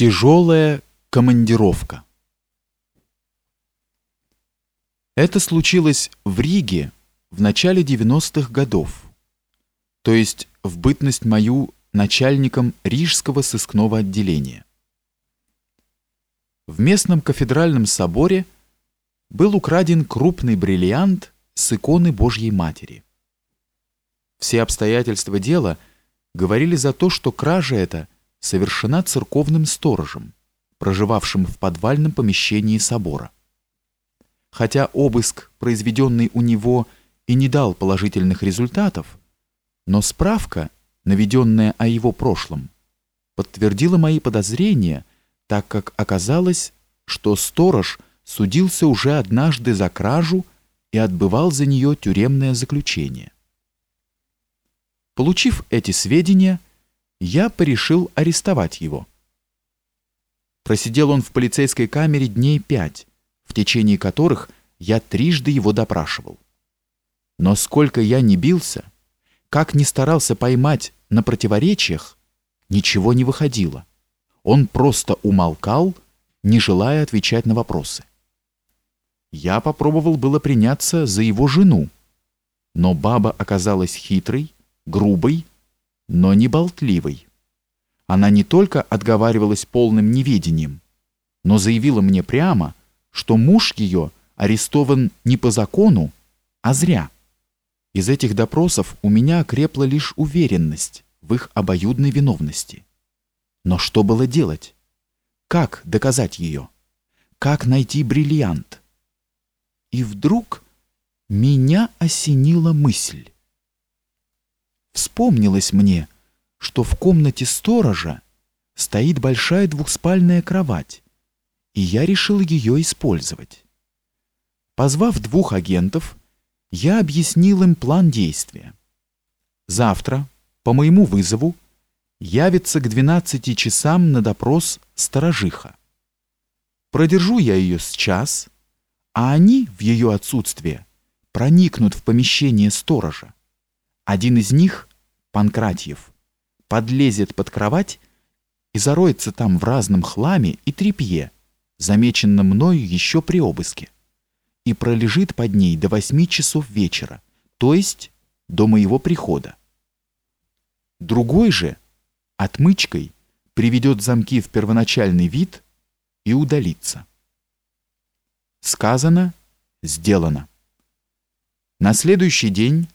Тяжелая командировка. Это случилось в Риге в начале 90-х годов, то есть в бытность мою начальником Рижского сыскного отделения. В местном кафедральном соборе был украден крупный бриллиант с иконы Божьей Матери. Все обстоятельства дела говорили за то, что кража эта совершена церковным сторожем, проживавшим в подвальном помещении собора. Хотя обыск, произведенный у него, и не дал положительных результатов, но справка, наведенная о его прошлом, подтвердила мои подозрения, так как оказалось, что сторож судился уже однажды за кражу и отбывал за нее тюремное заключение. Получив эти сведения, я порешил арестовать его. Просидел он в полицейской камере дней пять, в течение которых я трижды его допрашивал. Но сколько я не бился, как ни старался поймать на противоречиях, ничего не выходило. Он просто умолкал, не желая отвечать на вопросы. Я попробовал было приняться за его жену, но баба оказалась хитрой, грубой но не болтливой. Она не только отговаривалась полным неведением, но заявила мне прямо, что муж ее арестован не по закону, а зря. Из этих допросов у меня окрепла лишь уверенность в их обоюдной виновности. Но что было делать? Как доказать ее? Как найти бриллиант? И вдруг меня осенила мысль. Вспомнилось мне, что в комнате сторожа стоит большая двухспальная кровать, и я решил ее использовать. Позвав двух агентов, я объяснил им план действия. Завтра, по моему вызову, явится к 12 часам на допрос сторожиха. Продержу я ее с час, а они в ее отсутствие проникнут в помещение сторожа. Один из них, Панкратьев, подлезет под кровать и зароется там в разном хламе и тряпье, замеченном мною еще при обыске, и пролежит под ней до восьми часов вечера, то есть до моего прихода. Другой же отмычкой приведет замки в первоначальный вид и удалится. Сказано, сделано. На следующий день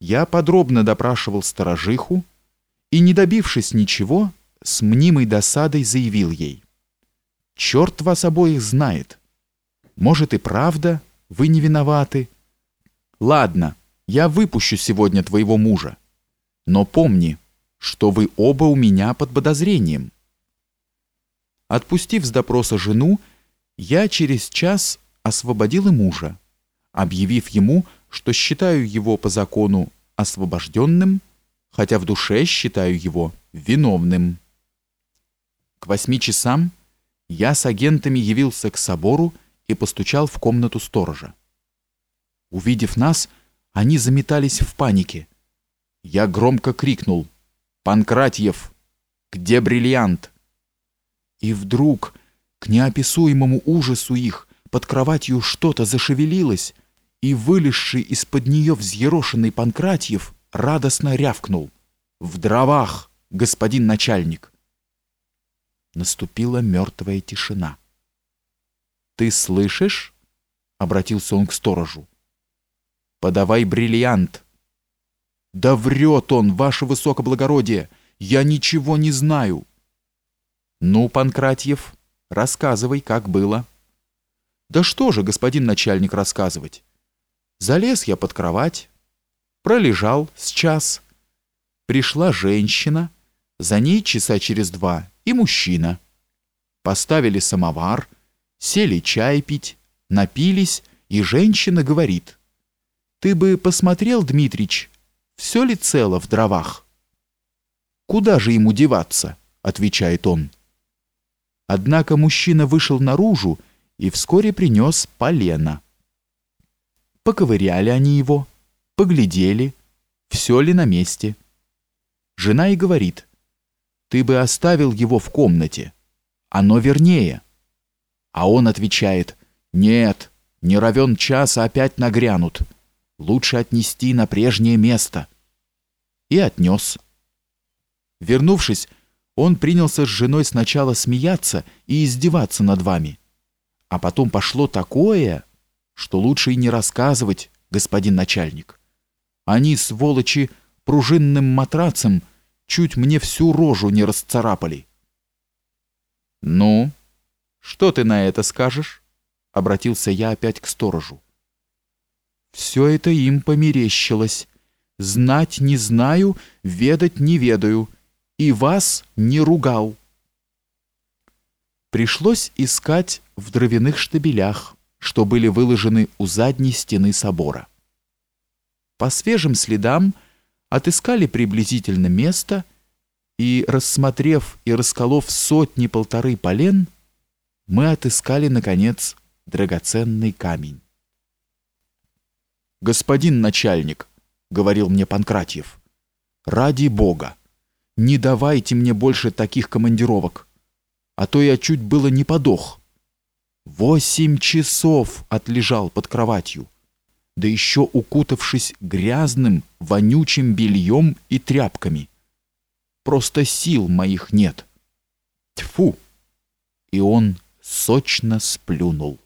я подробно допрашивал сторожиху и, не добившись ничего, с мнимой досадой заявил ей. «Черт вас обоих знает. Может и правда, вы не виноваты. Ладно, я выпущу сегодня твоего мужа. Но помни, что вы оба у меня под подозрением». Отпустив с допроса жену, я через час освободил и мужа, объявив ему, что считаю его по закону освобожденным, хотя в душе считаю его виновным. К восьми часам я с агентами явился к собору и постучал в комнату сторожа. Увидев нас, они заметались в панике. Я громко крикнул «Панкратьев! Где бриллиант?» И вдруг, к неописуемому ужасу их, под кроватью что-то зашевелилось, и вылезший из-под нее взъерошенный Панкратьев радостно рявкнул. «В дровах, господин начальник!» Наступила мертвая тишина. «Ты слышишь?» — обратился он к сторожу. «Подавай бриллиант!» «Да врет он, ваше высокоблагородие! Я ничего не знаю!» «Ну, Панкратьев, рассказывай, как было». «Да что же, господин начальник, рассказывать? Залез я под кровать, пролежал с час. Пришла женщина, за ней часа через два и мужчина. Поставили самовар, сели чай пить, напились, и женщина говорит, «Ты бы посмотрел, Дмитрич, все ли цело в дровах?» «Куда же ему деваться?» — отвечает он. Однако мужчина вышел наружу и вскоре принес полено. Поковыряли они его, поглядели, все ли на месте. Жена и говорит, ты бы оставил его в комнате, оно вернее. А он отвечает, нет, не равен час, а опять нагрянут. Лучше отнести на прежнее место. И отнес. Вернувшись, он принялся с женой сначала смеяться и издеваться над вами. А потом пошло такое, что лучше и не рассказывать, господин начальник. Они, сволочи, пружинным матрацем чуть мне всю рожу не расцарапали. «Ну, что ты на это скажешь?» — обратился я опять к сторожу. «Все это им померещилось. Знать не знаю, ведать не ведаю, и вас не ругал». Пришлось искать в дровяных штабелях, что были выложены у задней стены собора. По свежим следам отыскали приблизительно место и, рассмотрев и расколов сотни-полторы полен, мы отыскали, наконец, драгоценный камень. «Господин начальник», — говорил мне Панкратьев, — «ради Бога, не давайте мне больше таких командировок, а то я чуть было не подох. Восемь часов отлежал под кроватью, да еще укутавшись грязным, вонючим бельем и тряпками. Просто сил моих нет. Тьфу! И он сочно сплюнул.